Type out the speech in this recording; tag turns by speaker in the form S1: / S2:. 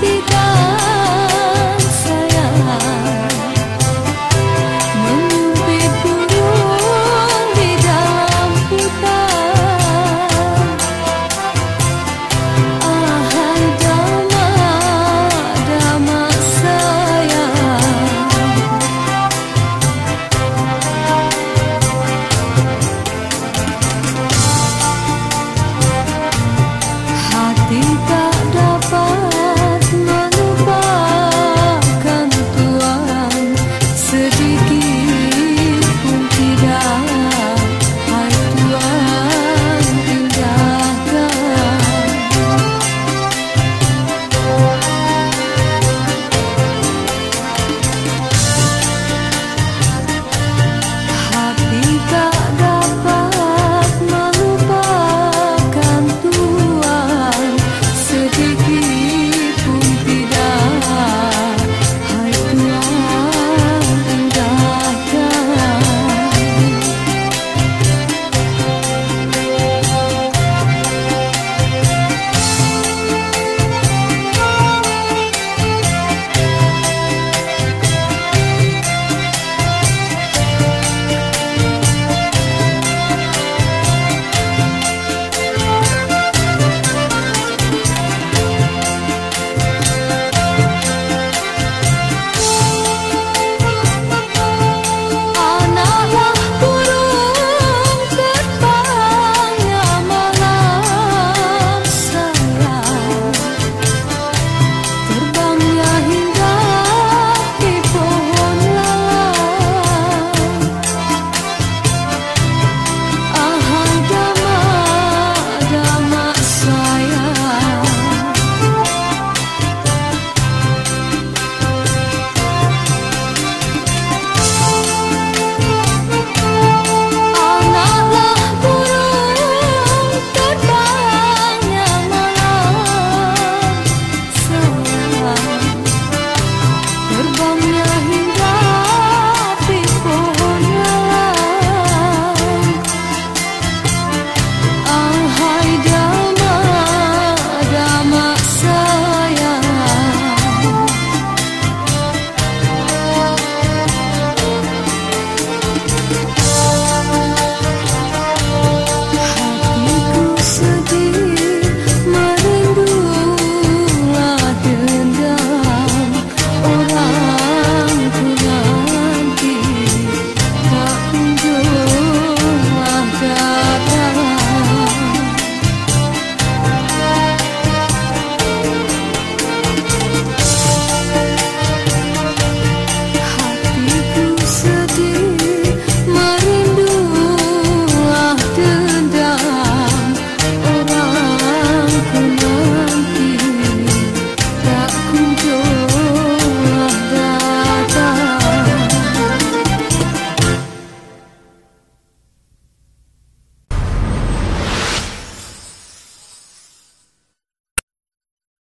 S1: Ketika